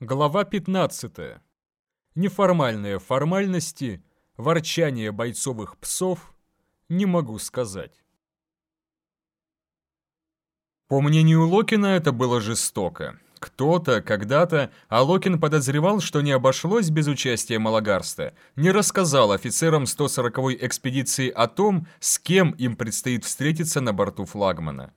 Глава 15. Неформальные формальности, ворчание бойцовых псов, не могу сказать. По мнению Локина, это было жестоко. Кто-то, когда-то, а Локин подозревал, что не обошлось без участия Малагарста, не рассказал офицерам 140-й экспедиции о том, с кем им предстоит встретиться на борту флагмана.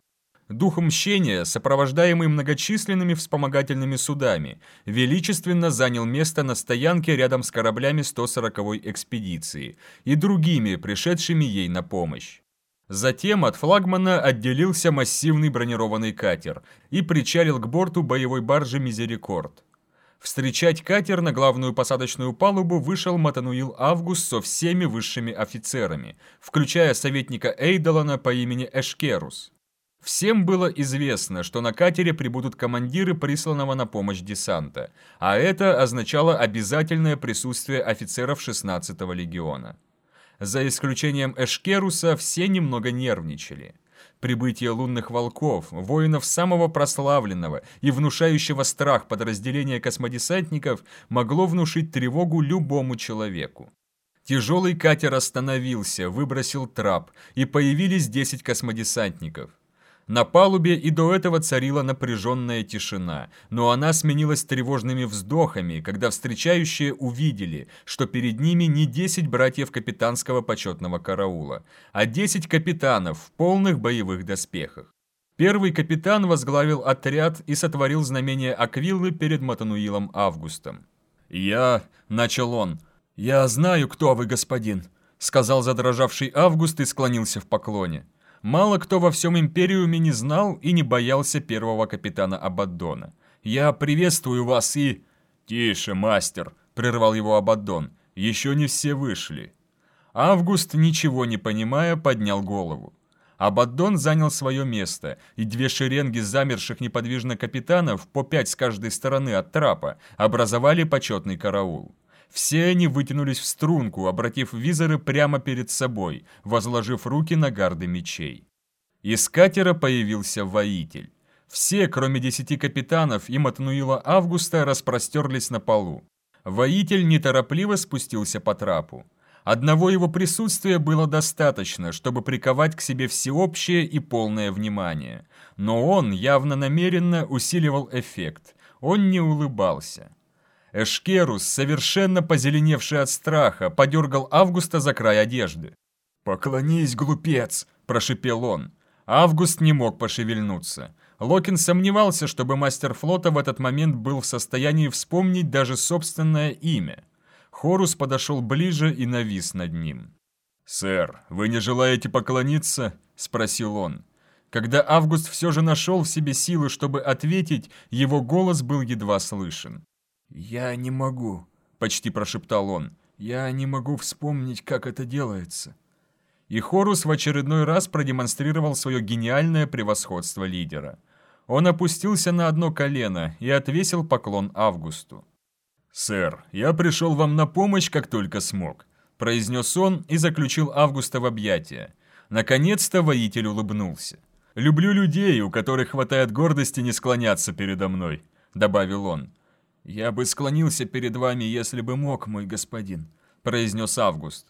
Дух мщения, сопровождаемый многочисленными вспомогательными судами, величественно занял место на стоянке рядом с кораблями 140-й экспедиции и другими, пришедшими ей на помощь. Затем от флагмана отделился массивный бронированный катер и причалил к борту боевой баржи «Мизерикорд». Встречать катер на главную посадочную палубу вышел Матануил Август со всеми высшими офицерами, включая советника Эйдолана по имени Эшкерус. Всем было известно, что на катере прибудут командиры присланного на помощь десанта, а это означало обязательное присутствие офицеров 16-го легиона. За исключением Эшкеруса все немного нервничали. Прибытие лунных волков, воинов самого прославленного и внушающего страх подразделения космодесантников могло внушить тревогу любому человеку. Тяжелый катер остановился, выбросил трап, и появились 10 космодесантников. На палубе и до этого царила напряженная тишина, но она сменилась тревожными вздохами, когда встречающие увидели, что перед ними не 10 братьев капитанского почетного караула, а 10 капитанов в полных боевых доспехах. Первый капитан возглавил отряд и сотворил знамение Аквиллы перед Матануилом Августом. «Я...» — начал он. «Я знаю, кто вы, господин», — сказал задрожавший Август и склонился в поклоне. Мало кто во всем Империуме не знал и не боялся первого капитана Абаддона. «Я приветствую вас и...» «Тише, мастер!» — прервал его Абаддон. «Еще не все вышли». Август, ничего не понимая, поднял голову. Абаддон занял свое место, и две шеренги замерших неподвижно капитанов, по пять с каждой стороны от трапа, образовали почетный караул. Все они вытянулись в струнку, обратив визоры прямо перед собой, возложив руки на гарды мечей. Из катера появился воитель. Все, кроме десяти капитанов и Матнуила Августа, распростерлись на полу. Воитель неторопливо спустился по трапу. Одного его присутствия было достаточно, чтобы приковать к себе всеобщее и полное внимание. Но он явно намеренно усиливал эффект. Он не улыбался. Эшкерус, совершенно позеленевший от страха, подергал Августа за край одежды. «Поклонись, глупец!» – прошипел он. Август не мог пошевельнуться. Локин сомневался, чтобы мастер флота в этот момент был в состоянии вспомнить даже собственное имя. Хорус подошел ближе и навис над ним. «Сэр, вы не желаете поклониться?» – спросил он. Когда Август все же нашел в себе силы, чтобы ответить, его голос был едва слышен. «Я не могу», — почти прошептал он. «Я не могу вспомнить, как это делается». И Хорус в очередной раз продемонстрировал свое гениальное превосходство лидера. Он опустился на одно колено и отвесил поклон Августу. «Сэр, я пришел вам на помощь, как только смог», — произнес он и заключил Августа в объятия. Наконец-то воитель улыбнулся. «Люблю людей, у которых хватает гордости не склоняться передо мной», — добавил он. «Я бы склонился перед вами, если бы мог, мой господин», — произнес Август.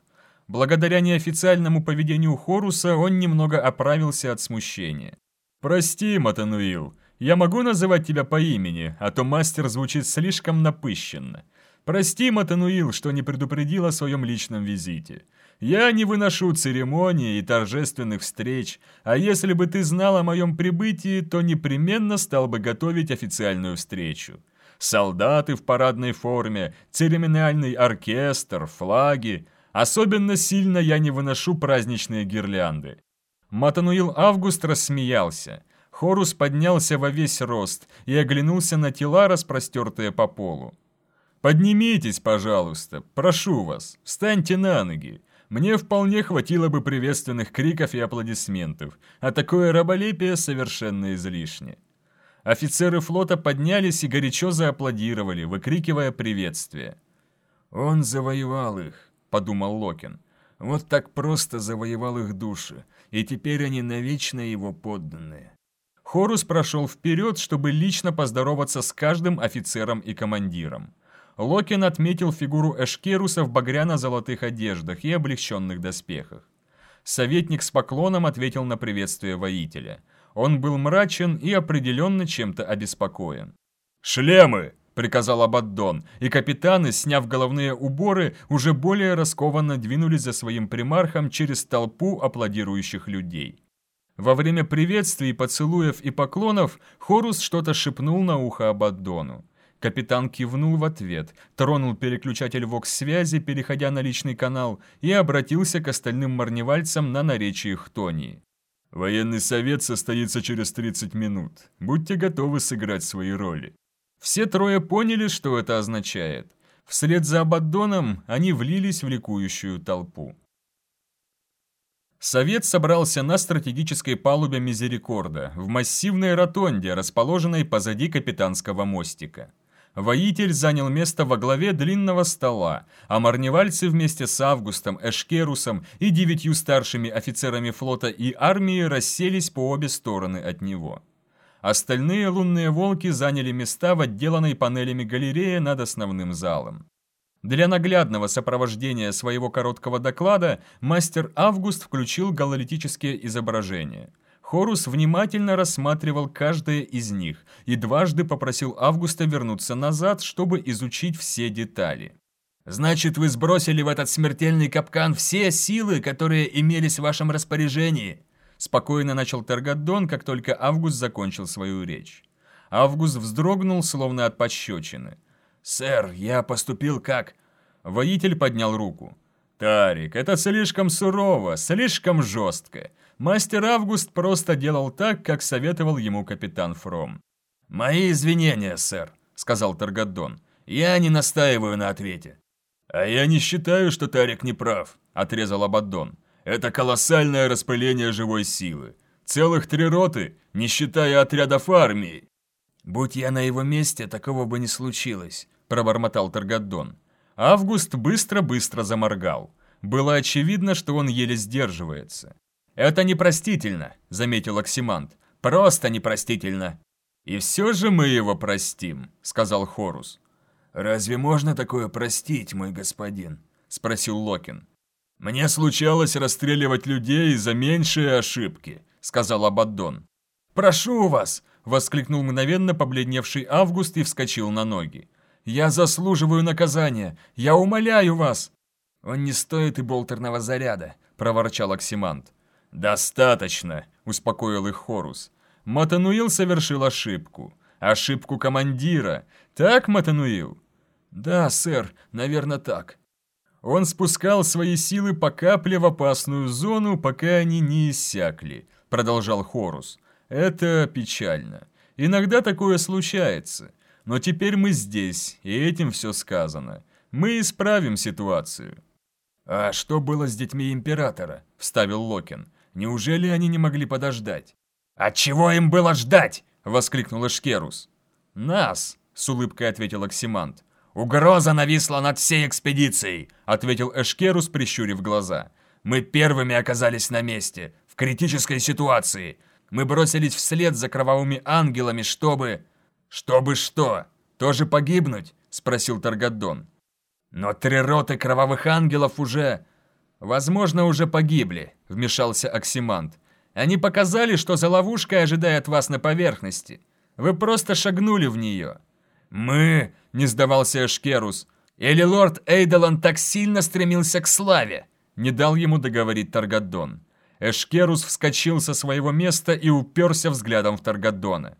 Благодаря неофициальному поведению Хоруса он немного оправился от смущения. «Прости, Матануил, я могу называть тебя по имени, а то мастер звучит слишком напыщенно. Прости, Матануил, что не предупредил о своем личном визите. Я не выношу церемонии и торжественных встреч, а если бы ты знал о моем прибытии, то непременно стал бы готовить официальную встречу солдаты в парадной форме, церемониальный оркестр, флаги. Особенно сильно я не выношу праздничные гирлянды. Матануил Август рассмеялся. Хорус поднялся во весь рост и оглянулся на тела, распростертые по полу. «Поднимитесь, пожалуйста, прошу вас, встаньте на ноги. Мне вполне хватило бы приветственных криков и аплодисментов, а такое раболепие совершенно излишне». Офицеры флота поднялись и горячо зааплодировали, выкрикивая приветствие. «Он завоевал их», — подумал Локин. «Вот так просто завоевал их души, и теперь они навечно его подданные». Хорус прошел вперед, чтобы лично поздороваться с каждым офицером и командиром. Локин отметил фигуру Эшкеруса в багряно-золотых одеждах и облегченных доспехах. Советник с поклоном ответил на приветствие воителя. Он был мрачен и определенно чем-то обеспокоен. «Шлемы!» — приказал Абаддон, и капитаны, сняв головные уборы, уже более раскованно двинулись за своим примархом через толпу аплодирующих людей. Во время приветствий, поцелуев и поклонов Хорус что-то шепнул на ухо Абаддону. Капитан кивнул в ответ, тронул переключатель ВОКС-связи, переходя на личный канал, и обратился к остальным марневальцам на наречии Хтонии. «Военный совет состоится через 30 минут. Будьте готовы сыграть свои роли». Все трое поняли, что это означает. Вслед за Абаддоном они влились в ликующую толпу. Совет собрался на стратегической палубе Мизерикорда, в массивной ротонде, расположенной позади капитанского мостика. Воитель занял место во главе длинного стола, а марневальцы вместе с Августом, Эшкерусом и девятью старшими офицерами флота и армии расселись по обе стороны от него. Остальные лунные волки заняли места в отделанной панелями галереи над основным залом. Для наглядного сопровождения своего короткого доклада мастер Август включил гололитические изображения – Хорус внимательно рассматривал каждое из них и дважды попросил Августа вернуться назад, чтобы изучить все детали. «Значит, вы сбросили в этот смертельный капкан все силы, которые имелись в вашем распоряжении?» Спокойно начал Таргадон, как только Август закончил свою речь. Август вздрогнул, словно от пощечины. «Сэр, я поступил как...» Воитель поднял руку. «Тарик, это слишком сурово, слишком жестко. Мастер Август просто делал так, как советовал ему капитан Фром. «Мои извинения, сэр», — сказал Таргадон. «Я не настаиваю на ответе». «А я не считаю, что Тарик не прав», — отрезал Абаддон. «Это колоссальное распыление живой силы. Целых три роты, не считая отрядов армии». «Будь я на его месте, такого бы не случилось», — пробормотал Таргадон. Август быстро-быстро заморгал. Было очевидно, что он еле сдерживается. «Это непростительно», — заметил Оксимант. «Просто непростительно». «И все же мы его простим», — сказал Хорус. «Разве можно такое простить, мой господин?» — спросил Локин. «Мне случалось расстреливать людей за меньшие ошибки», — сказал Абаддон. «Прошу вас!» — воскликнул мгновенно побледневший Август и вскочил на ноги. «Я заслуживаю наказания! Я умоляю вас!» «Он не стоит и болтерного заряда», — проворчал Оксимант. «Достаточно», — успокоил их Хорус. Матануил совершил ошибку. Ошибку командира. Так, Матануил? Да, сэр, наверное, так. Он спускал свои силы по капле в опасную зону, пока они не иссякли, продолжал Хорус. Это печально. Иногда такое случается. Но теперь мы здесь, и этим все сказано. Мы исправим ситуацию. «А что было с детьми Императора?» – вставил Локин. Неужели они не могли подождать? «А чего им было ждать?» — воскликнул Эшкерус. «Нас», — с улыбкой ответил Оксимант. «Угроза нависла над всей экспедицией», — ответил Эшкерус, прищурив глаза. «Мы первыми оказались на месте, в критической ситуации. Мы бросились вслед за кровавыми ангелами, чтобы...» «Чтобы что? Тоже погибнуть?» — спросил Таргадон. «Но три роты кровавых ангелов уже...» «Возможно, уже погибли», — вмешался Оксимант. «Они показали, что за ловушкой ожидает вас на поверхности. Вы просто шагнули в нее». «Мы?» — не сдавался Эшкерус. «Или лорд Эйдолан так сильно стремился к славе?» Не дал ему договорить Таргадон. Эшкерус вскочил со своего места и уперся взглядом в Таргадона.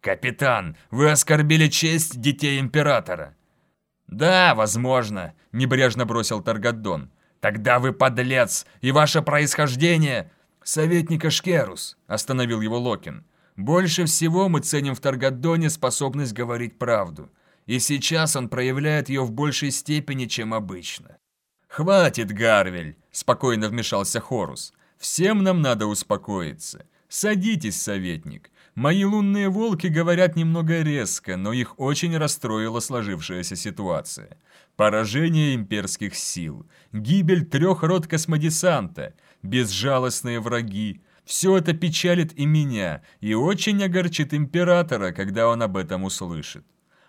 «Капитан, вы оскорбили честь детей Императора!» «Да, возможно», — небрежно бросил Таргадон. «Тогда вы подлец, и ваше происхождение...» «Советник Ашкерус», — остановил его Локин. «Больше всего мы ценим в Таргадоне способность говорить правду. И сейчас он проявляет ее в большей степени, чем обычно». «Хватит, Гарвель», — спокойно вмешался Хорус. «Всем нам надо успокоиться. Садитесь, советник. Мои лунные волки говорят немного резко, но их очень расстроила сложившаяся ситуация. Поражение имперских сил, гибель трех рот космодесанта, безжалостные враги. Все это печалит и меня, и очень огорчит императора, когда он об этом услышит.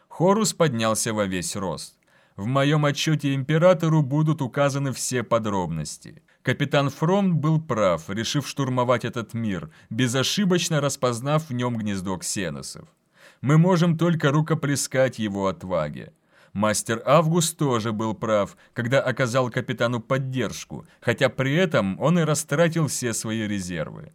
Хорус поднялся во весь рост. В моем отчете императору будут указаны все подробности. Капитан Фромт был прав, решив штурмовать этот мир, безошибочно распознав в нем гнездо ксеносов. Мы можем только рукоплескать его отваге. Мастер Август тоже был прав, когда оказал капитану поддержку, хотя при этом он и растратил все свои резервы.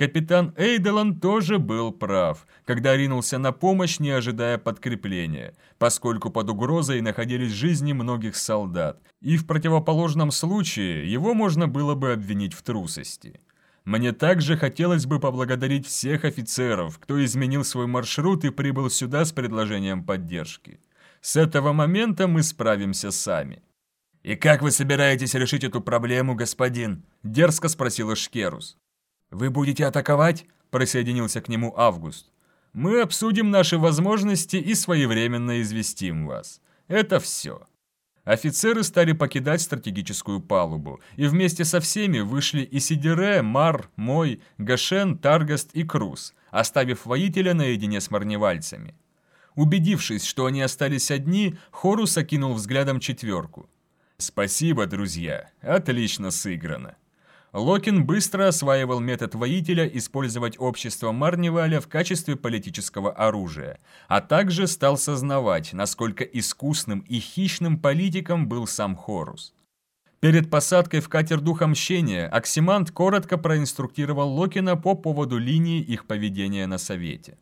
Капитан Эйделан тоже был прав, когда ринулся на помощь, не ожидая подкрепления, поскольку под угрозой находились жизни многих солдат, и в противоположном случае его можно было бы обвинить в трусости. Мне также хотелось бы поблагодарить всех офицеров, кто изменил свой маршрут и прибыл сюда с предложением поддержки. С этого момента мы справимся сами. «И как вы собираетесь решить эту проблему, господин?» – дерзко спросил Шкерус. «Вы будете атаковать?» – присоединился к нему Август. «Мы обсудим наши возможности и своевременно известим вас. Это все». Офицеры стали покидать стратегическую палубу, и вместе со всеми вышли и Сидере, Мар, Мой, Гашен, Таргаст и Круз, оставив воителя наедине с марневальцами. Убедившись, что они остались одни, Хорус окинул взглядом четверку. «Спасибо, друзья, отлично сыграно». Локин быстро осваивал метод воителя использовать общество Марниваля в качестве политического оружия, а также стал сознавать, насколько искусным и хищным политиком был сам Хорус. Перед посадкой в катер Духа Мщения Оксимант коротко проинструктировал Локина по поводу линии их поведения на Совете.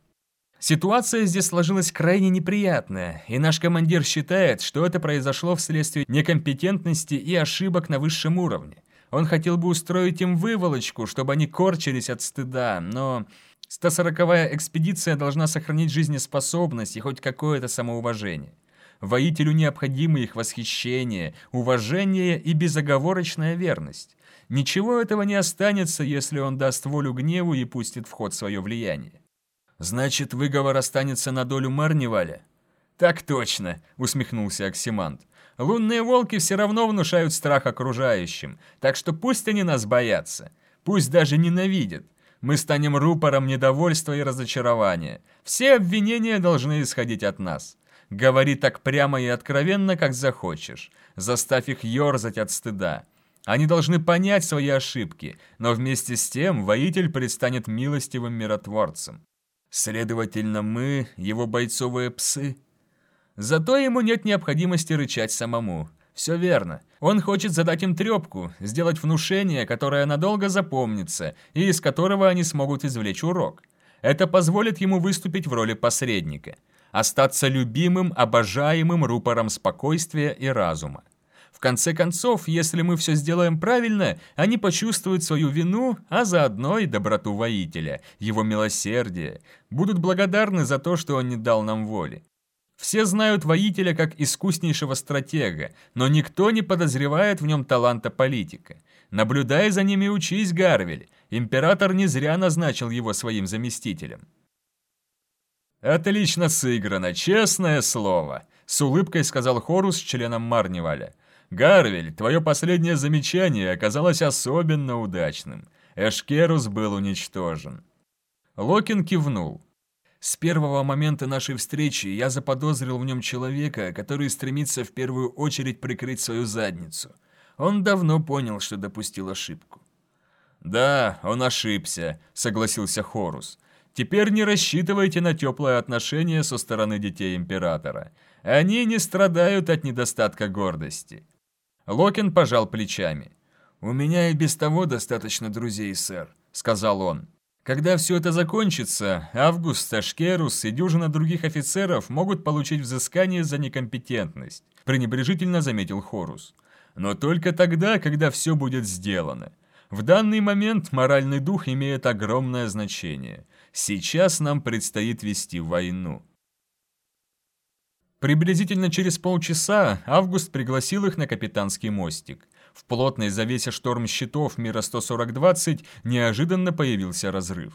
Ситуация здесь сложилась крайне неприятная, и наш командир считает, что это произошло вследствие некомпетентности и ошибок на высшем уровне. Он хотел бы устроить им выволочку, чтобы они корчились от стыда, но 140-я экспедиция должна сохранить жизнеспособность и хоть какое-то самоуважение. Воителю необходимы их восхищение, уважение и безоговорочная верность. Ничего этого не останется, если он даст волю гневу и пустит в ход свое влияние. «Значит, выговор останется на долю Марневаля?» «Так точно», — усмехнулся Оксимант. Лунные волки все равно внушают страх окружающим, так что пусть они нас боятся, пусть даже ненавидят. Мы станем рупором недовольства и разочарования. Все обвинения должны исходить от нас. Говори так прямо и откровенно, как захочешь. Заставь их ерзать от стыда. Они должны понять свои ошибки, но вместе с тем воитель предстанет милостивым миротворцем. Следовательно, мы, его бойцовые псы, Зато ему нет необходимости рычать самому. Все верно. Он хочет задать им трепку, сделать внушение, которое надолго запомнится, и из которого они смогут извлечь урок. Это позволит ему выступить в роли посредника. Остаться любимым, обожаемым рупором спокойствия и разума. В конце концов, если мы все сделаем правильно, они почувствуют свою вину, а заодно и доброту воителя, его милосердие, будут благодарны за то, что он не дал нам воли. Все знают воителя как искуснейшего стратега, но никто не подозревает в нем таланта политика. Наблюдай за ними учись, Гарвель. Император не зря назначил его своим заместителем. «Отлично сыграно, честное слово», — с улыбкой сказал Хорус членом Марниваля. «Гарвель, твое последнее замечание оказалось особенно удачным. Эшкерус был уничтожен». Локин кивнул. С первого момента нашей встречи я заподозрил в нем человека, который стремится в первую очередь прикрыть свою задницу. Он давно понял, что допустил ошибку. «Да, он ошибся», — согласился Хорус. «Теперь не рассчитывайте на теплое отношение со стороны детей Императора. Они не страдают от недостатка гордости». Локин пожал плечами. «У меня и без того достаточно друзей, сэр», — сказал он. Когда все это закончится, Август, Ашкерус и дюжина других офицеров могут получить взыскание за некомпетентность, пренебрежительно заметил Хорус. Но только тогда, когда все будет сделано. В данный момент моральный дух имеет огромное значение. Сейчас нам предстоит вести войну. Приблизительно через полчаса Август пригласил их на капитанский мостик. В плотной завесе шторм щитов мира 140-20 неожиданно появился разрыв.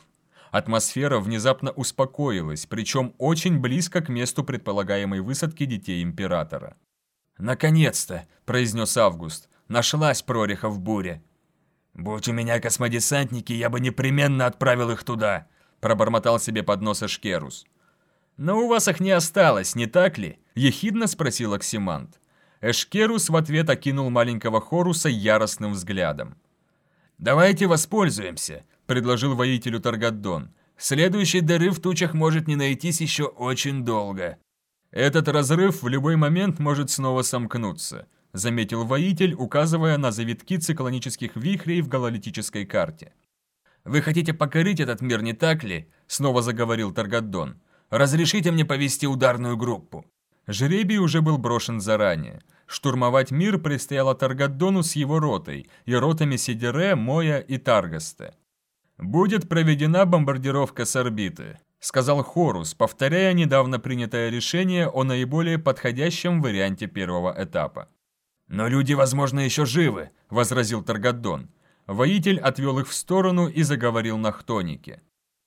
Атмосфера внезапно успокоилась, причем очень близко к месту предполагаемой высадки детей Императора. «Наконец-то!» – произнес Август. «Нашлась прореха в буре!» «Будь у меня космодесантники, я бы непременно отправил их туда», пробормотал себе под нос Эшкерус. «Но у вас их не осталось, не так ли?» – ехидно спросил Оксимант. Эшкерус в ответ окинул маленького Хоруса яростным взглядом. «Давайте воспользуемся», – предложил воителю Таргаддон. «Следующей дыры в тучах может не найтись еще очень долго». «Этот разрыв в любой момент может снова сомкнуться», – заметил воитель, указывая на завитки циклонических вихрей в гололитической карте. «Вы хотите покорить этот мир, не так ли?» – снова заговорил Таргаддон. «Разрешите мне повести ударную группу». Жребий уже был брошен заранее. Штурмовать мир предстояло Таргаддону с его ротой и ротами Сидере, Моя и Таргаста. «Будет проведена бомбардировка с орбиты», — сказал Хорус, повторяя недавно принятое решение о наиболее подходящем варианте первого этапа. «Но люди, возможно, еще живы», — возразил Таргаддон. Воитель отвел их в сторону и заговорил на хтонике.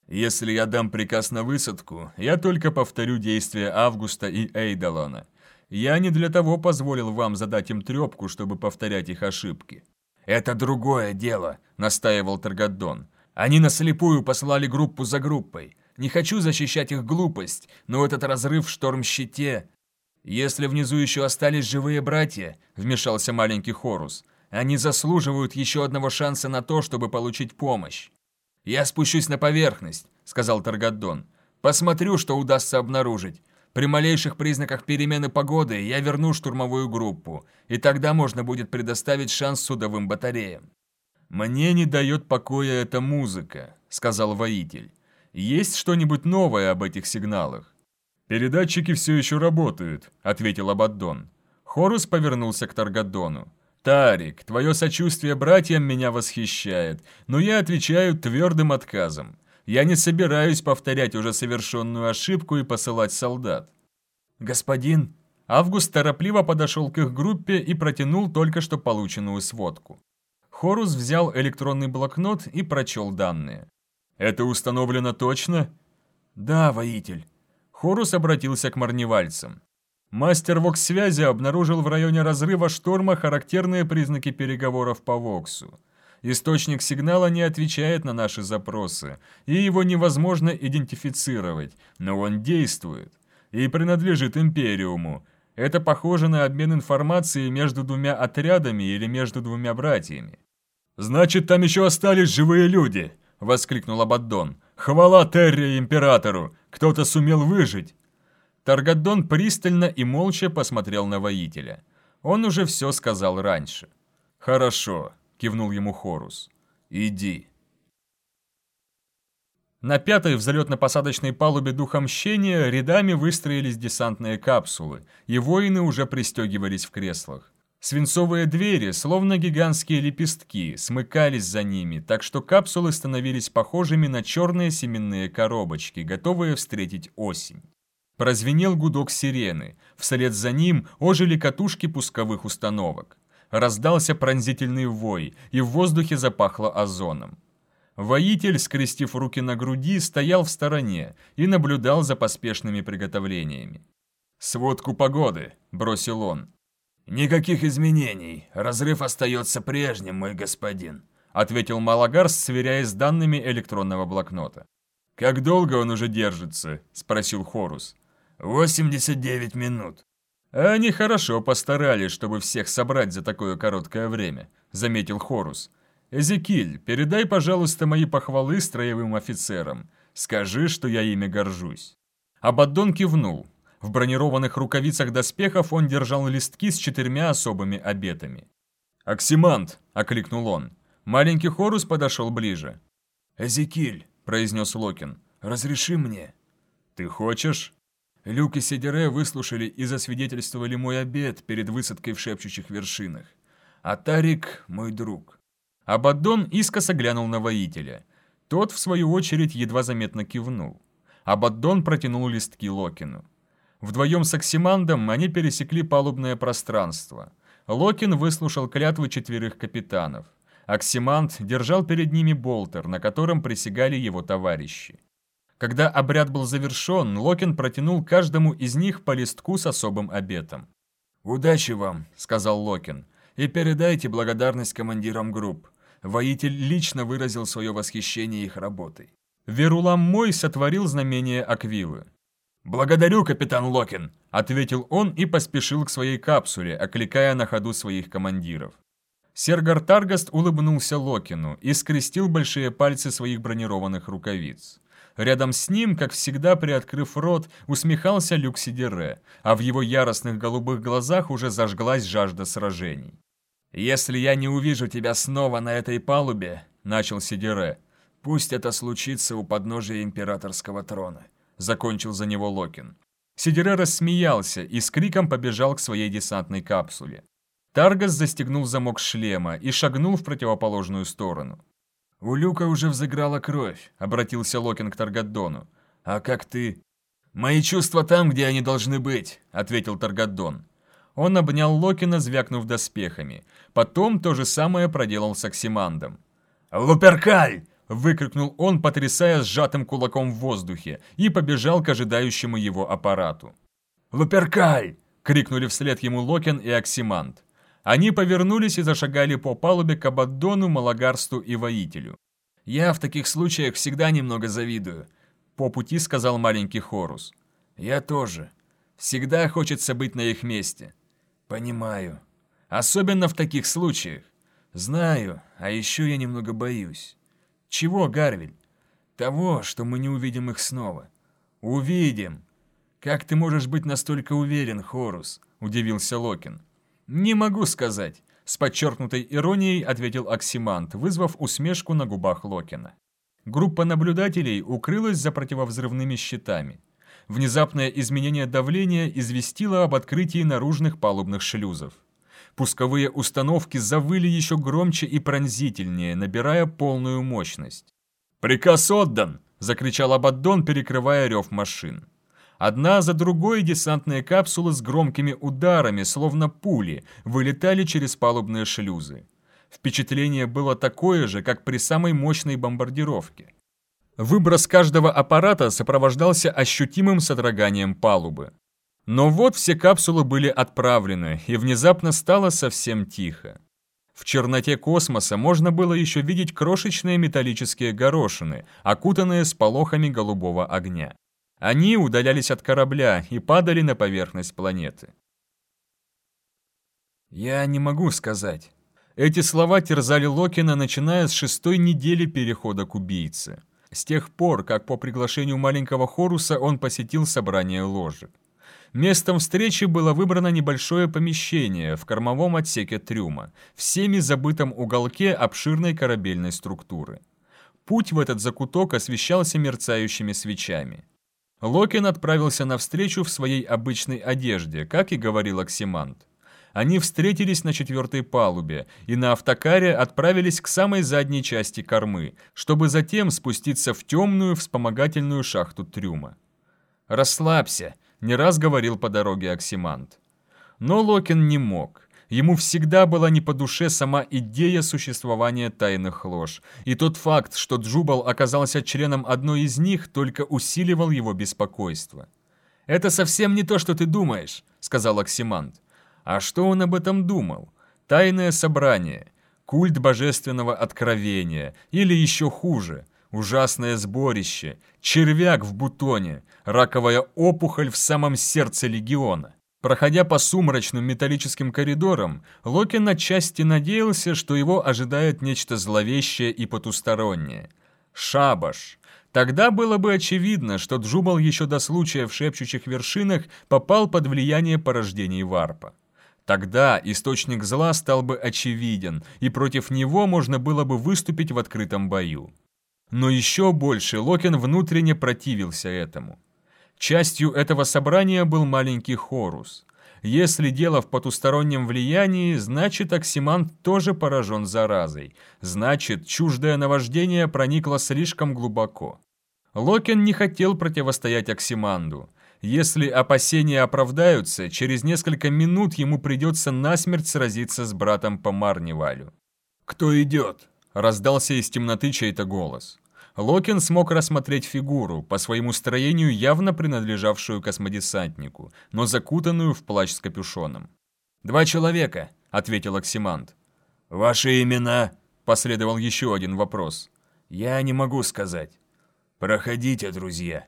«Если я дам приказ на высадку, я только повторю действия Августа и Эйдалона. Я не для того позволил вам задать им трепку, чтобы повторять их ошибки». «Это другое дело», — настаивал Таргаддон. «Они наслепую послали группу за группой. Не хочу защищать их глупость, но этот разрыв в шторм-щите...» «Если внизу еще остались живые братья», — вмешался маленький Хорус, — они заслуживают еще одного шанса на то, чтобы получить помощь. «Я спущусь на поверхность», — сказал Таргаддон. «Посмотрю, что удастся обнаружить. При малейших признаках перемены погоды я верну штурмовую группу, и тогда можно будет предоставить шанс судовым батареям». «Мне не дает покоя эта музыка», — сказал воитель. «Есть что-нибудь новое об этих сигналах?» «Передатчики все еще работают», — ответил Абаддон. Хорус повернулся к Таргадону. «Тарик, твое сочувствие братьям меня восхищает, но я отвечаю твердым отказом. Я не собираюсь повторять уже совершенную ошибку и посылать солдат». «Господин...» Август торопливо подошел к их группе и протянул только что полученную сводку. Хорус взял электронный блокнот и прочел данные. «Это установлено точно?» «Да, воитель». Хорус обратился к марневальцам. Мастер ВОКС-связи обнаружил в районе разрыва шторма характерные признаки переговоров по ВОКСу. Источник сигнала не отвечает на наши запросы, и его невозможно идентифицировать, но он действует и принадлежит Империуму. Это похоже на обмен информацией между двумя отрядами или между двумя братьями. «Значит, там еще остались живые люди!» — воскликнул Абаддон. «Хвала Терри Императору! Кто-то сумел выжить!» Таргадон пристально и молча посмотрел на воителя. Он уже все сказал раньше. «Хорошо», — кивнул ему Хорус. «Иди». На пятой взлетно-посадочной палубе Духа Мщения рядами выстроились десантные капсулы, и воины уже пристегивались в креслах. Свинцовые двери, словно гигантские лепестки, смыкались за ними, так что капсулы становились похожими на черные семенные коробочки, готовые встретить осень. Прозвенел гудок сирены, вслед за ним ожили катушки пусковых установок. Раздался пронзительный вой, и в воздухе запахло озоном. Воитель, скрестив руки на груди, стоял в стороне и наблюдал за поспешными приготовлениями. «Сводку погоды», — бросил он. «Никаких изменений. Разрыв остается прежним, мой господин», — ответил Малагарс, сверяясь с данными электронного блокнота. «Как долго он уже держится?» — спросил Хорус. «89 минут». «Они хорошо постарались, чтобы всех собрать за такое короткое время», — заметил Хорус. «Эзекиль, передай, пожалуйста, мои похвалы строевым офицерам. Скажи, что я ими горжусь». Абаддон кивнул. В бронированных рукавицах доспехов он держал листки с четырьмя особыми обетами. «Оксимант!» — окликнул он. Маленький Хорус подошел ближе. «Эзекиль», — произнес Локин, — «разреши мне». «Ты хочешь?» Люк и Сидере выслушали и засвидетельствовали мой обед перед высадкой в шепчущих вершинах. А Тарик – мой друг. Абаддон искоса глянул на воителя. Тот, в свою очередь, едва заметно кивнул. Абаддон протянул листки Локину. Вдвоем с Оксимандом они пересекли палубное пространство. Локин выслушал клятвы четверых капитанов. Оксиманд держал перед ними болтер, на котором присягали его товарищи. Когда обряд был завершен, Локин протянул каждому из них по листку с особым обетом. «Удачи вам», — сказал Локин, — «и передайте благодарность командирам групп. Воитель лично выразил свое восхищение их работой. Верулам мой сотворил знамение Аквилы. «Благодарю, капитан Локин», — ответил он и поспешил к своей капсуле, окликая на ходу своих командиров. Сергар Таргаст улыбнулся Локину и скрестил большие пальцы своих бронированных рукавиц. Рядом с ним, как всегда приоткрыв рот, усмехался Люк Сидере, а в его яростных голубых глазах уже зажглась жажда сражений. «Если я не увижу тебя снова на этой палубе», — начал Сидере, — «пусть это случится у подножия императорского трона», — закончил за него Локин. Сидере рассмеялся и с криком побежал к своей десантной капсуле. Таргас застегнул замок шлема и шагнул в противоположную сторону. «У Люка уже взыграла кровь», — обратился Локин к Таргаддону. «А как ты?» «Мои чувства там, где они должны быть», — ответил Таргаддон. Он обнял Локина, звякнув доспехами. Потом то же самое проделал с Оксимандом. «Луперкаль!» — выкрикнул он, потрясая сжатым кулаком в воздухе, и побежал к ожидающему его аппарату. «Луперкаль!» — крикнули вслед ему Локин и Оксиманд. Они повернулись и зашагали по палубе к Абаддону, Малагарсту и Воителю. «Я в таких случаях всегда немного завидую», — по пути сказал маленький Хорус. «Я тоже. Всегда хочется быть на их месте». «Понимаю. Особенно в таких случаях. Знаю, а еще я немного боюсь». «Чего, Гарвель?» «Того, что мы не увидим их снова». «Увидим». «Как ты можешь быть настолько уверен, Хорус?» – удивился Локин. «Не могу сказать», — с подчеркнутой иронией ответил Оксимант, вызвав усмешку на губах Локина. Группа наблюдателей укрылась за противовзрывными щитами. Внезапное изменение давления известило об открытии наружных палубных шлюзов. Пусковые установки завыли еще громче и пронзительнее, набирая полную мощность. «Приказ отдан!» – закричал Абаддон, перекрывая рев машин. Одна за другой десантные капсулы с громкими ударами, словно пули, вылетали через палубные шлюзы. Впечатление было такое же, как при самой мощной бомбардировке. Выброс каждого аппарата сопровождался ощутимым содроганием палубы. Но вот все капсулы были отправлены, и внезапно стало совсем тихо. В черноте космоса можно было еще видеть крошечные металлические горошины, окутанные сполохами голубого огня. Они удалялись от корабля и падали на поверхность планеты. «Я не могу сказать». Эти слова терзали Локина, начиная с шестой недели перехода к убийце. С тех пор, как по приглашению маленького Хоруса он посетил собрание ложек. Местом встречи было выбрано небольшое помещение в кормовом отсеке трюма, всеми забытом уголке обширной корабельной структуры. Путь в этот закуток освещался мерцающими свечами. Локин отправился навстречу в своей обычной одежде, как и говорил Оксимант. Они встретились на четвертой палубе и на автокаре отправились к самой задней части кормы, чтобы затем спуститься в темную вспомогательную шахту трюма. «Расслабься», — не раз говорил по дороге Оксимант. Но Локин не мог. Ему всегда была не по душе сама идея существования тайных лож, и тот факт, что Джубал оказался членом одной из них, только усиливал его беспокойство. «Это совсем не то, что ты думаешь», — сказал Оксимант. А что он об этом думал? Тайное собрание, культ божественного откровения, или еще хуже, ужасное сборище, червяк в бутоне, раковая опухоль в самом сердце легиона. Проходя по сумрачным металлическим коридорам, Локин отчасти надеялся, что его ожидает нечто зловещее и потустороннее. Шабаш. Тогда было бы очевидно, что Джубал еще до случая в шепчущих вершинах попал под влияние порождений варпа. Тогда источник зла стал бы очевиден, и против него можно было бы выступить в открытом бою. Но еще больше Локин внутренне противился этому. Частью этого собрания был маленький Хорус. Если дело в потустороннем влиянии, значит Оксимант тоже поражен заразой. Значит, чуждое наваждение проникло слишком глубоко. Локин не хотел противостоять Оксиманду. Если опасения оправдаются, через несколько минут ему придется насмерть сразиться с братом по Марнивалю. «Кто идет?» – раздался из темноты чей-то голос. Локин смог рассмотреть фигуру, по своему строению явно принадлежавшую космодесантнику, но закутанную в плащ с капюшоном. «Два человека», — ответил Оксимант. «Ваши имена?» Последовал еще один вопрос. «Я не могу сказать». «Проходите, друзья».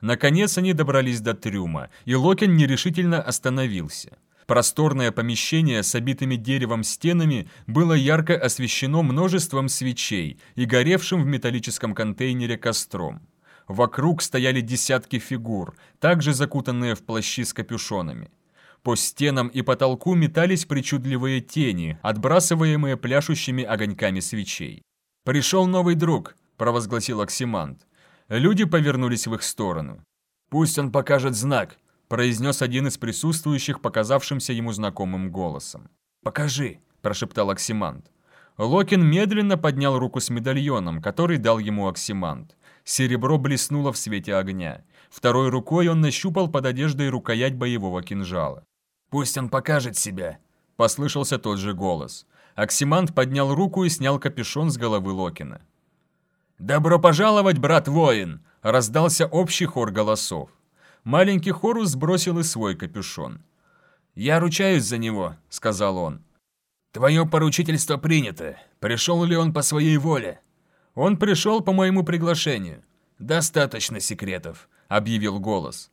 Наконец они добрались до трюма, и Локин нерешительно остановился. Просторное помещение с обитыми деревом стенами было ярко освещено множеством свечей и горевшим в металлическом контейнере костром. Вокруг стояли десятки фигур, также закутанные в плащи с капюшонами. По стенам и потолку метались причудливые тени, отбрасываемые пляшущими огоньками свечей. «Пришел новый друг», – провозгласил Оксимант. Люди повернулись в их сторону. «Пусть он покажет знак», – произнес один из присутствующих показавшимся ему знакомым голосом. «Покажи», – прошептал Оксимант. Локин медленно поднял руку с медальоном, который дал ему Оксимант. Серебро блеснуло в свете огня. Второй рукой он нащупал под одеждой рукоять боевого кинжала. «Пусть он покажет себя», – послышался тот же голос. Оксимант поднял руку и снял капюшон с головы Локина. «Добро пожаловать, брат-воин!» – раздался общий хор голосов. Маленький Хорус сбросил и свой капюшон. «Я ручаюсь за него», – сказал он. «Твое поручительство принято. Пришел ли он по своей воле?» «Он пришел по моему приглашению». «Достаточно секретов», — объявил голос.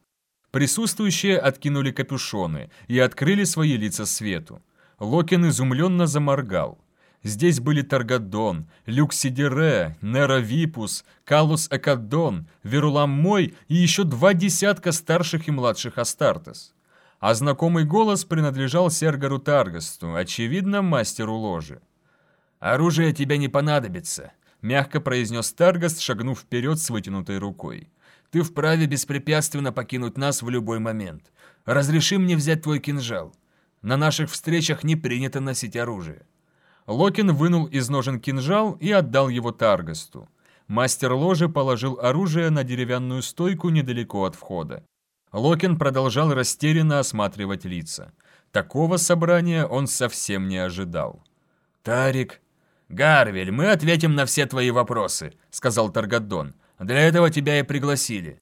Присутствующие откинули капюшоны и открыли свои лица свету. Локин изумленно заморгал. Здесь были Таргадон, Люксидере, Нера Випус, Калус Экадон, Верулам Мой и еще два десятка старших и младших Астартес. А знакомый голос принадлежал Сергару Таргасту, очевидно, мастеру ложи. «Оружие тебе не понадобится», мягко произнес Таргаст, шагнув вперед с вытянутой рукой. «Ты вправе беспрепятственно покинуть нас в любой момент. Разреши мне взять твой кинжал. На наших встречах не принято носить оружие». Локин вынул из ножен кинжал и отдал его Таргасту. Мастер ложи положил оружие на деревянную стойку недалеко от входа. Локин продолжал растерянно осматривать лица. Такого собрания он совсем не ожидал. «Тарик», «Гарвель, мы ответим на все твои вопросы», — сказал Таргадон. «Для этого тебя и пригласили».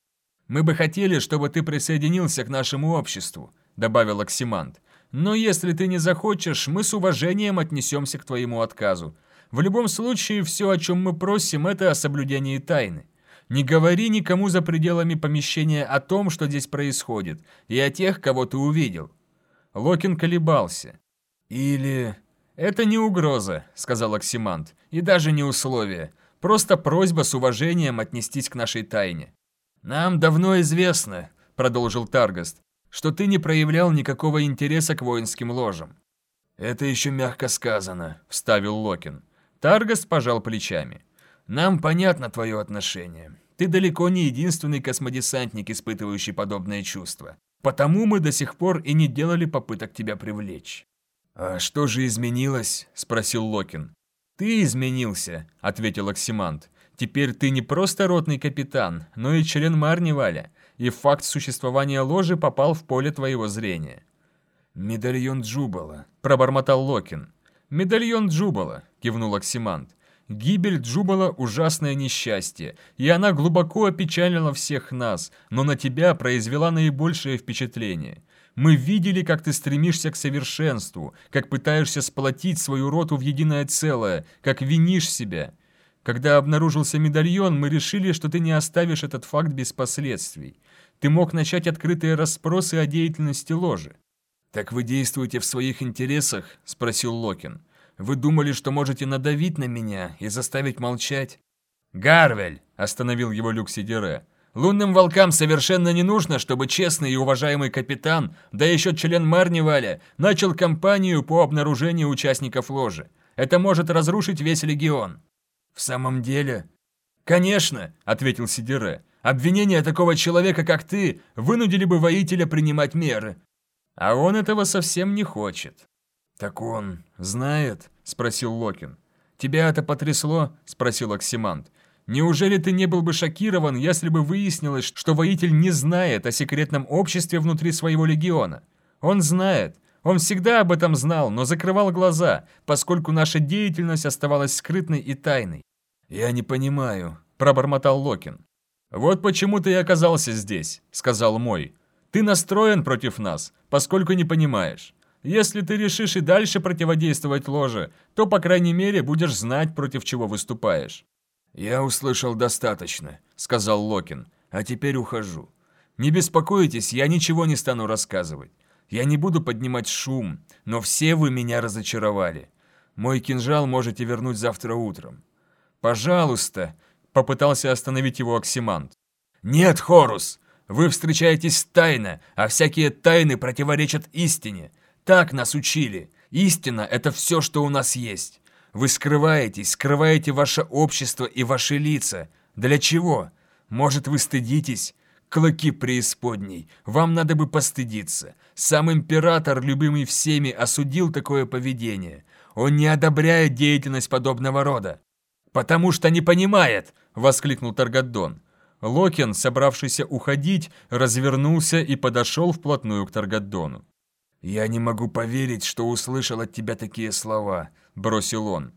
«Мы бы хотели, чтобы ты присоединился к нашему обществу», — добавил Оксимант. «Но если ты не захочешь, мы с уважением отнесемся к твоему отказу. В любом случае, все, о чем мы просим, это о соблюдении тайны. Не говори никому за пределами помещения о том, что здесь происходит, и о тех, кого ты увидел». Локин колебался. «Или...» «Это не угроза», — сказал Оксимант, — «и даже не условие. Просто просьба с уважением отнестись к нашей тайне». «Нам давно известно», — продолжил Таргаст, «что ты не проявлял никакого интереса к воинским ложам». «Это еще мягко сказано», — вставил Локин. Таргаст пожал плечами. «Нам понятно твое отношение. Ты далеко не единственный космодесантник, испытывающий подобные чувства. Потому мы до сих пор и не делали попыток тебя привлечь. «А что же изменилось?» – спросил Локин. «Ты изменился», – ответил Оксимант. «Теперь ты не просто ротный капитан, но и член Марниваля, и факт существования ложи попал в поле твоего зрения». «Медальон Джубала», – пробормотал Локин. «Медальон Джубала», – кивнул Оксимант. Гибель Джубала – ужасное несчастье, и она глубоко опечалила всех нас, но на тебя произвела наибольшее впечатление. Мы видели, как ты стремишься к совершенству, как пытаешься сплотить свою роту в единое целое, как винишь себя. Когда обнаружился медальон, мы решили, что ты не оставишь этот факт без последствий. Ты мог начать открытые расспросы о деятельности ложи. «Так вы действуете в своих интересах?» – спросил Локин. «Вы думали, что можете надавить на меня и заставить молчать?» «Гарвель!» – остановил его Люк Сидере. Лунным волкам совершенно не нужно, чтобы честный и уважаемый капитан, да еще член Марниваля, начал кампанию по обнаружению участников ложи. Это может разрушить весь легион». «В самом деле?» «Конечно», — ответил Сидере. «Обвинения такого человека, как ты, вынудили бы воителя принимать меры». А он этого совсем не хочет. «Так он знает?» — спросил Локин. «Тебя это потрясло?» — спросил Оксимант. Неужели ты не был бы шокирован, если бы выяснилось, что воитель не знает о секретном обществе внутри своего легиона? Он знает. Он всегда об этом знал, но закрывал глаза, поскольку наша деятельность оставалась скрытной и тайной. «Я не понимаю», – пробормотал Локин. «Вот почему ты и оказался здесь», – сказал мой. «Ты настроен против нас, поскольку не понимаешь. Если ты решишь и дальше противодействовать ложе, то, по крайней мере, будешь знать, против чего выступаешь». «Я услышал достаточно», — сказал Локин. «А теперь ухожу. Не беспокойтесь, я ничего не стану рассказывать. Я не буду поднимать шум, но все вы меня разочаровали. Мой кинжал можете вернуть завтра утром». «Пожалуйста», — попытался остановить его Оксимант. «Нет, Хорус, вы встречаетесь тайно, а всякие тайны противоречат истине. Так нас учили. Истина — это все, что у нас есть. Вы скрываетесь, скрываете ваше общество и ваши лица. Для чего? Может, вы стыдитесь? Клыки преисподней. Вам надо бы постыдиться. Сам император, любимый всеми, осудил такое поведение. Он не одобряет деятельность подобного рода. «Потому что не понимает!» — воскликнул Таргаддон. Локин, собравшийся уходить, развернулся и подошел вплотную к Таргаддону. «Я не могу поверить, что услышал от тебя такие слова», — бросил он.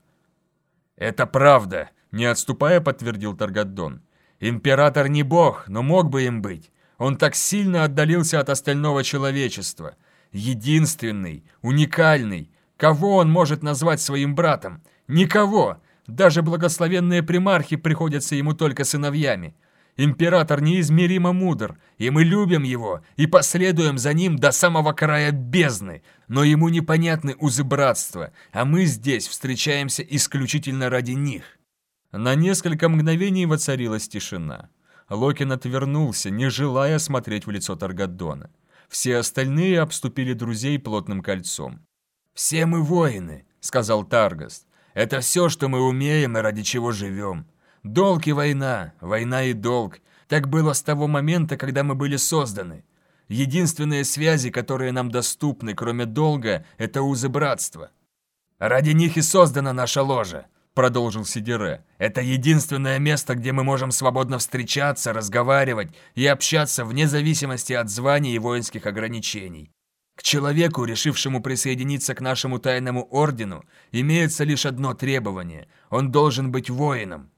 «Это правда», — не отступая, подтвердил Таргаддон. «Император не бог, но мог бы им быть. Он так сильно отдалился от остального человечества. Единственный, уникальный. Кого он может назвать своим братом? Никого. Даже благословенные примархи приходятся ему только сыновьями. Император неизмеримо мудр, и мы любим его и последуем за ним до самого края бездны, но ему непонятны узы братства, а мы здесь встречаемся исключительно ради них». На несколько мгновений воцарилась тишина. Локин отвернулся, не желая смотреть в лицо Таргаддона. Все остальные обступили друзей плотным кольцом. «Все мы воины», — сказал Таргаст. «Это все, что мы умеем и ради чего живем. Долг и война, война и долг. Так было с того момента, когда мы были созданы. Единственные связи, которые нам доступны, кроме долга, это узы братства. Ради них и создана наша ложа, продолжил Сидере. Это единственное место, где мы можем свободно встречаться, разговаривать и общаться вне зависимости от званий и воинских ограничений. К человеку, решившему присоединиться к нашему тайному ордену, имеется лишь одно требование – он должен быть воином.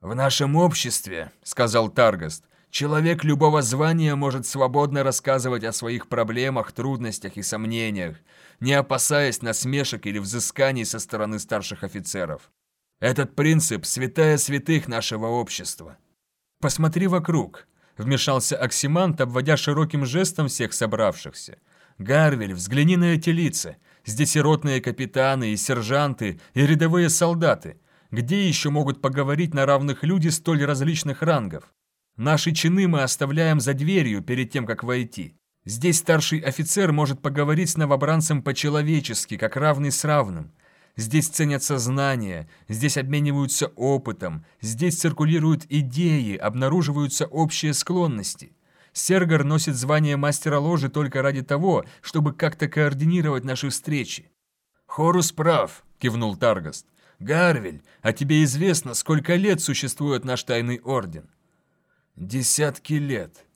«В нашем обществе, — сказал Таргаст, — человек любого звания может свободно рассказывать о своих проблемах, трудностях и сомнениях, не опасаясь насмешек или взысканий со стороны старших офицеров. Этот принцип — святая святых нашего общества. «Посмотри вокруг», — вмешался Оксимант, обводя широким жестом всех собравшихся. «Гарвель, взгляни на эти лица. Здесь и ротные капитаны, и сержанты, и рядовые солдаты. Где еще могут поговорить на равных люди столь различных рангов? Наши чины мы оставляем за дверью перед тем, как войти. Здесь старший офицер может поговорить с новобранцем по-человечески, как равный с равным. Здесь ценятся знания, здесь обмениваются опытом, здесь циркулируют идеи, обнаруживаются общие склонности. Сергар носит звание мастера ложи только ради того, чтобы как-то координировать наши встречи. «Хорус прав», — кивнул Таргаст. Гарвель, а тебе известно, сколько лет существует наш тайный орден?» «Десятки лет».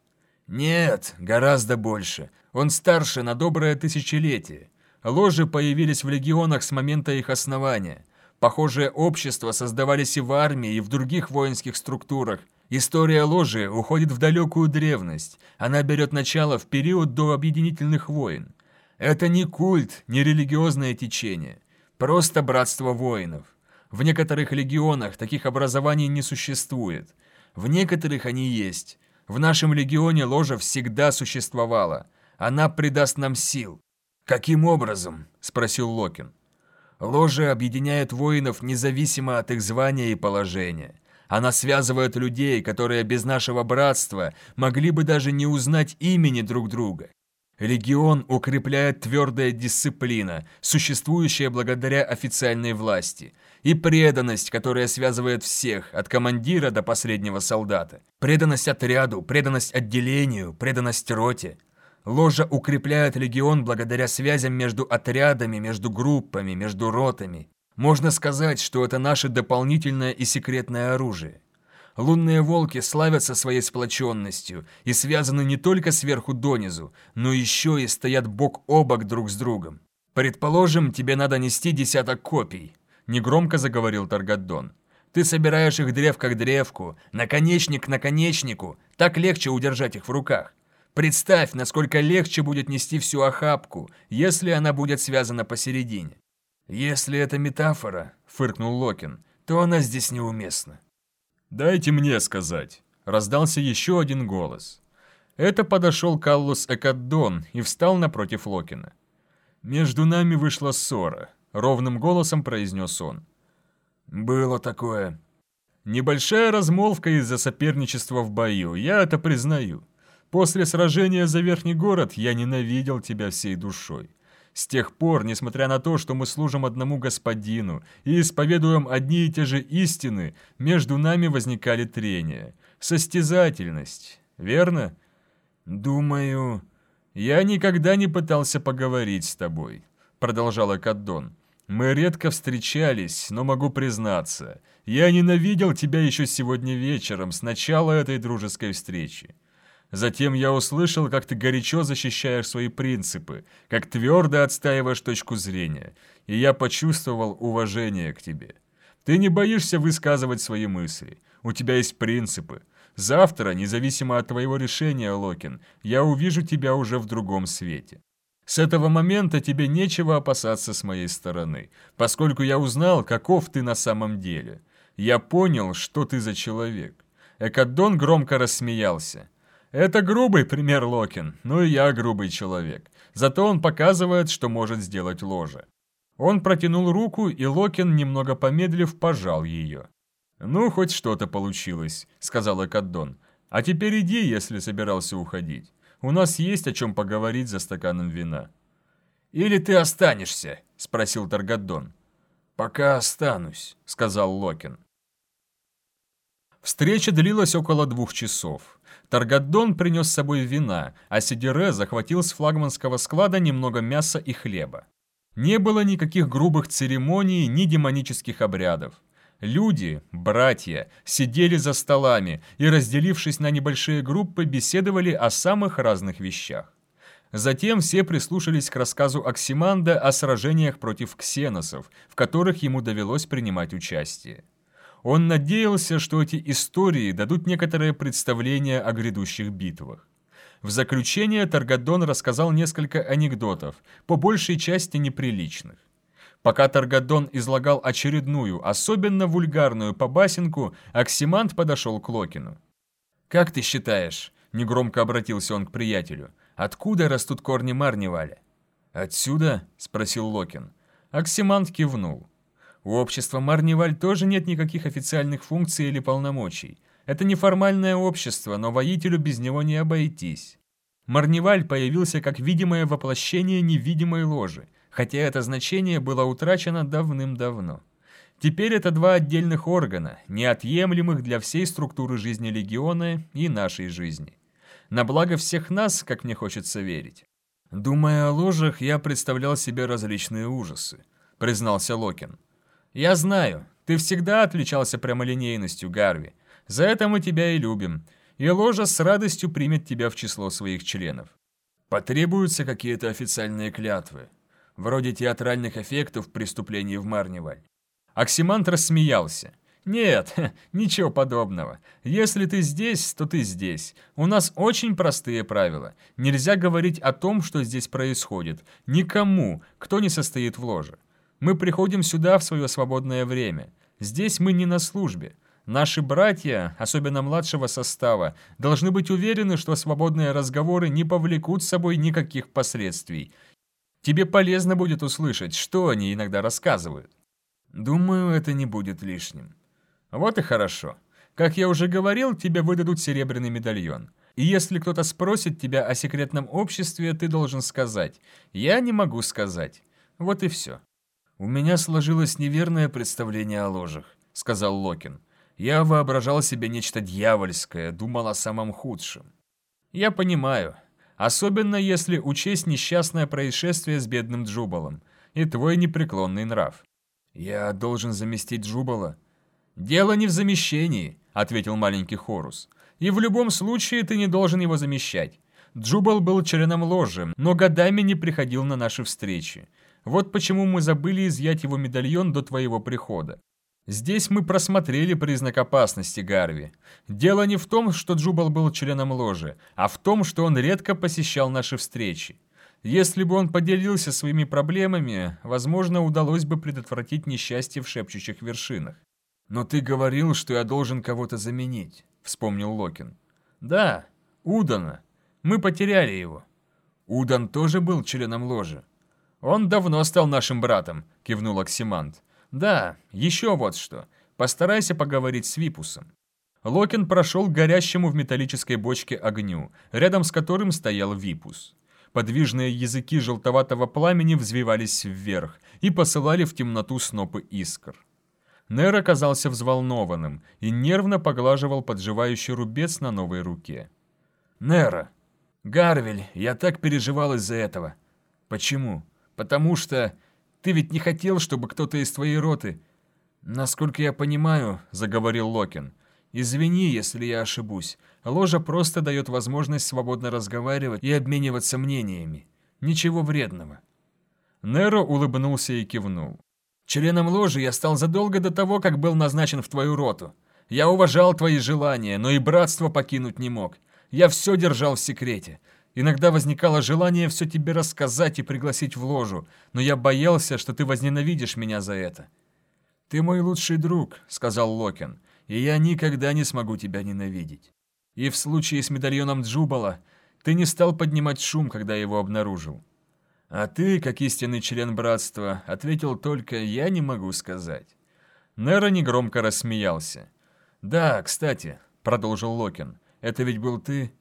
«Нет, гораздо больше. Он старше на доброе тысячелетие. Ложи появились в легионах с момента их основания. Похожие общества создавались и в армии, и в других воинских структурах. История ложи уходит в далекую древность. Она берет начало в период до объединительных войн. Это не культ, не религиозное течение. Просто братство воинов. В некоторых легионах таких образований не существует. В некоторых они есть. В нашем легионе ложа всегда существовала. Она придаст нам сил. «Каким образом?» – спросил Локин. Ложа объединяет воинов независимо от их звания и положения. Она связывает людей, которые без нашего братства могли бы даже не узнать имени друг друга. Легион укрепляет твердая дисциплина, существующая благодаря официальной власти, и преданность, которая связывает всех, от командира до последнего солдата. Преданность отряду, преданность отделению, преданность роте. Ложа укрепляет легион благодаря связям между отрядами, между группами, между ротами. Можно сказать, что это наше дополнительное и секретное оружие. Лунные волки славятся своей сплоченностью и связаны не только сверху донизу, но еще и стоят бок о бок друг с другом. Предположим, тебе надо нести десяток копий, негромко заговорил Таргаддон. Ты собираешь их древко к древку, наконечник к наконечнику, так легче удержать их в руках. Представь, насколько легче будет нести всю охапку, если она будет связана посередине. Если это метафора, фыркнул Локин, то она здесь неуместна. «Дайте мне сказать», — раздался еще один голос. Это подошел Каллус Экаддон и встал напротив Локина. «Между нами вышла ссора», — ровным голосом произнес он. «Было такое». «Небольшая размолвка из-за соперничества в бою, я это признаю. После сражения за Верхний город я ненавидел тебя всей душой. С тех пор, несмотря на то, что мы служим одному господину и исповедуем одни и те же истины, между нами возникали трения, состязательность, верно? Думаю, я никогда не пытался поговорить с тобой, продолжал Экаддон. Мы редко встречались, но могу признаться, я ненавидел тебя еще сегодня вечером, с начала этой дружеской встречи. Затем я услышал, как ты горячо защищаешь свои принципы, как твердо отстаиваешь точку зрения, и я почувствовал уважение к тебе. Ты не боишься высказывать свои мысли, у тебя есть принципы. Завтра, независимо от твоего решения, Локин, я увижу тебя уже в другом свете. С этого момента тебе нечего опасаться с моей стороны, поскольку я узнал, каков ты на самом деле. Я понял, что ты за человек. Экадон громко рассмеялся. Это грубый пример Локин, ну и я грубый человек. Зато он показывает, что может сделать ложе. Он протянул руку, и Локин, немного помедлив, пожал ее. «Ну, хоть что-то получилось», — сказал Экаддон. «А теперь иди, если собирался уходить. У нас есть о чем поговорить за стаканом вина». «Или ты останешься?» — спросил Таргаддон. «Пока останусь», — сказал Локин. Встреча длилась около двух часов. Таргаддон принес с собой вина, а Сидире захватил с флагманского склада немного мяса и хлеба. Не было никаких грубых церемоний, ни демонических обрядов. Люди, братья, сидели за столами и, разделившись на небольшие группы, беседовали о самых разных вещах. Затем все прислушались к рассказу Оксиманда о сражениях против ксеносов, в которых ему довелось принимать участие. Он надеялся, что эти истории дадут некоторое представление о грядущих битвах. В заключение Таргадон рассказал несколько анекдотов, по большей части неприличных. Пока Таргадон излагал очередную, особенно вульгарную побасенку, Оксимант подошел к Локину. «Как ты считаешь?» – негромко обратился он к приятелю. «Откуда растут корни Марниваля?» «Отсюда?» – спросил Локин. Оксимант кивнул. У общества Марниваль тоже нет никаких официальных функций или полномочий. Это неформальное общество, но воителю без него не обойтись. Марниваль появился как видимое воплощение невидимой ложи, хотя это значение было утрачено давным-давно. Теперь это два отдельных органа, неотъемлемых для всей структуры жизни Легиона и нашей жизни. На благо всех нас, как мне хочется верить. Думая о ложах, я представлял себе различные ужасы, признался Локин. «Я знаю, ты всегда отличался прямолинейностью, Гарви. За это мы тебя и любим. И ложа с радостью примет тебя в число своих членов. Потребуются какие-то официальные клятвы, вроде театральных эффектов преступлений в Марневаль». Оксимант рассмеялся. «Нет, ничего подобного. Если ты здесь, то ты здесь. У нас очень простые правила. Нельзя говорить о том, что здесь происходит. Никому, кто не состоит в ложе. Мы приходим сюда в свое свободное время. Здесь мы не на службе. Наши братья, особенно младшего состава, должны быть уверены, что свободные разговоры не повлекут с собой никаких последствий. Тебе полезно будет услышать, что они иногда рассказывают. Думаю, это не будет лишним. Вот и хорошо. Как я уже говорил, тебе выдадут серебряный медальон. И если кто-то спросит тебя о секретном обществе, ты должен сказать «Я не могу сказать». Вот и все. «У меня сложилось неверное представление о ложах», — сказал Локин. «Я воображал себе нечто дьявольское, думал о самом худшем». «Я понимаю. Особенно если учесть несчастное происшествие с бедным Джубалом и твой непреклонный нрав». «Я должен заместить Джубала?» «Дело не в замещении», — ответил маленький Хорус. «И в любом случае ты не должен его замещать. Джубал был членом ложи, но годами не приходил на наши встречи. Вот почему мы забыли изъять его медальон до твоего прихода. Здесь мы просмотрели признак опасности Гарви. Дело не в том, что Джубал был членом ложи, а в том, что он редко посещал наши встречи. Если бы он поделился своими проблемами, возможно, удалось бы предотвратить несчастье в шепчущих вершинах. «Но ты говорил, что я должен кого-то заменить», — вспомнил Локин. «Да, Удана. Мы потеряли его». «Удан тоже был членом ложи?» «Он давно стал нашим братом», — кивнул Оксимант. «Да, еще вот что. Постарайся поговорить с Випусом». Локин прошел к горящему в металлической бочке огню, рядом с которым стоял Випус. Подвижные языки желтоватого пламени взвивались вверх и посылали в темноту снопы искр. Нер оказался взволнованным и нервно поглаживал подживающий рубец на новой руке. «Нера! Гарвель, я так переживал из-за этого. Почему? Потому что ты ведь не хотел, чтобы кто-то из твоей роты... Насколько я понимаю, заговорил Локин. Извини, если я ошибусь. Ложа просто дает возможность свободно разговаривать и обмениваться мнениями. Ничего вредного. Неро улыбнулся и кивнул. Членом ложи я стал задолго до того, как был назначен в твою роту. Я уважал твои желания, но и братство покинуть не мог. Я все держал в секрете. Иногда возникало желание все тебе рассказать и пригласить в ложу, но я боялся, что ты возненавидишь меня за это. «Ты мой лучший друг», — сказал Локин, — «и я никогда не смогу тебя ненавидеть. И в случае с медальоном Джубала ты не стал поднимать шум, когда его обнаружил. А ты, как истинный член братства, ответил только «я не могу сказать». Нера негромко рассмеялся. «Да, кстати», — продолжил Локин, — «это ведь был ты...»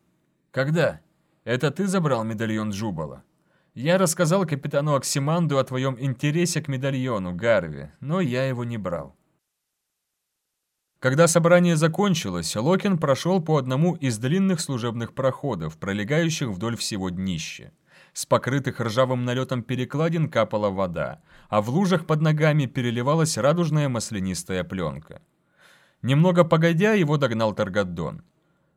«Когда?» Это ты забрал медальон Джубала? Я рассказал капитану Оксиманду о твоем интересе к медальону, Гарви, но я его не брал. Когда собрание закончилось, Локин прошел по одному из длинных служебных проходов, пролегающих вдоль всего днища. С покрытых ржавым налетом перекладин капала вода, а в лужах под ногами переливалась радужная маслянистая пленка. Немного погодя, его догнал Таргаддон.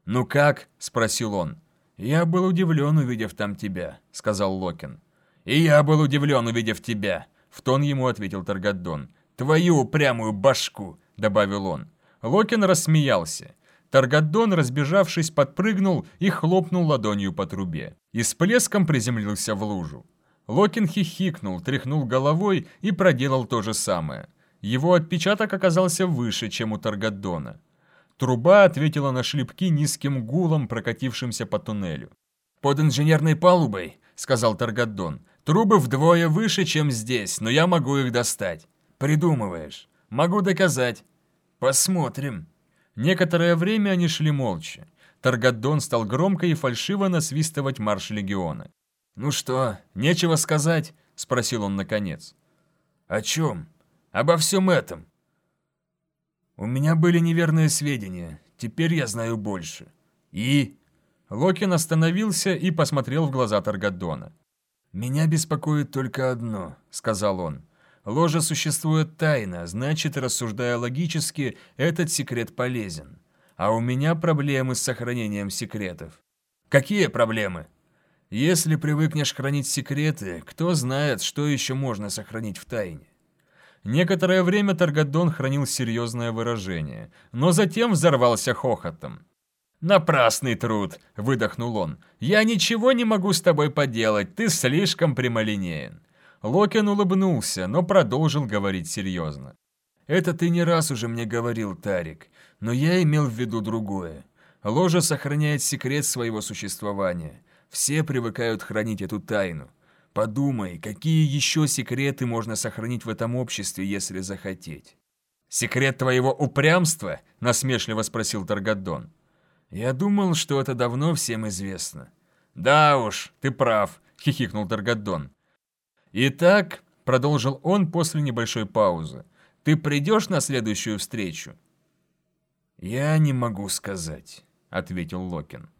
«Ну как?» — спросил он. «Я был удивлен, увидев там тебя», — сказал Локин. «И я был удивлен, увидев тебя», — в тон ему ответил Таргаддон. «Твою упрямую башку», — добавил он. Локин рассмеялся. Таргаддон, разбежавшись, подпрыгнул и хлопнул ладонью по трубе. И с плеском приземлился в лужу. Локин хихикнул, тряхнул головой и проделал то же самое. Его отпечаток оказался выше, чем у Таргаддона. Труба ответила на шлепки низким гулом, прокатившимся по туннелю. «Под инженерной палубой», — сказал Таргаддон. «Трубы вдвое выше, чем здесь, но я могу их достать». «Придумываешь». «Могу доказать». «Посмотрим». Некоторое время они шли молча. Таргаддон стал громко и фальшиво насвистывать марш легиона. «Ну что, нечего сказать?» — спросил он наконец. «О чем?» «Обо всем этом. У меня были неверные сведения, теперь я знаю больше. И... Локин остановился и посмотрел в глаза Таргадона. «Меня беспокоит только одно», — сказал он. «Ложа существует тайно, значит, рассуждая логически, этот секрет полезен. А у меня проблемы с сохранением секретов». «Какие проблемы?» «Если привыкнешь хранить секреты, кто знает, что еще можно сохранить в тайне?» Некоторое время Таргадон хранил серьезное выражение, но затем взорвался хохотом. «Напрасный труд!» – выдохнул он. «Я ничего не могу с тобой поделать, ты слишком прямолинеен». Локин улыбнулся, но продолжил говорить серьезно. «Это ты не раз уже мне говорил, Тарик, но я имел в виду другое. Ложа сохраняет секрет своего существования. Все привыкают хранить эту тайну. Подумай, какие еще секреты можно сохранить в этом обществе, если захотеть. «Секрет твоего упрямства?» – насмешливо спросил Таргадон. «Я думал, что это давно всем известно». «Да уж, ты прав», – хихикнул Таргадон. «Итак», – продолжил он после небольшой паузы, – «ты придешь на следующую встречу?» «Я не могу сказать», – ответил Локин.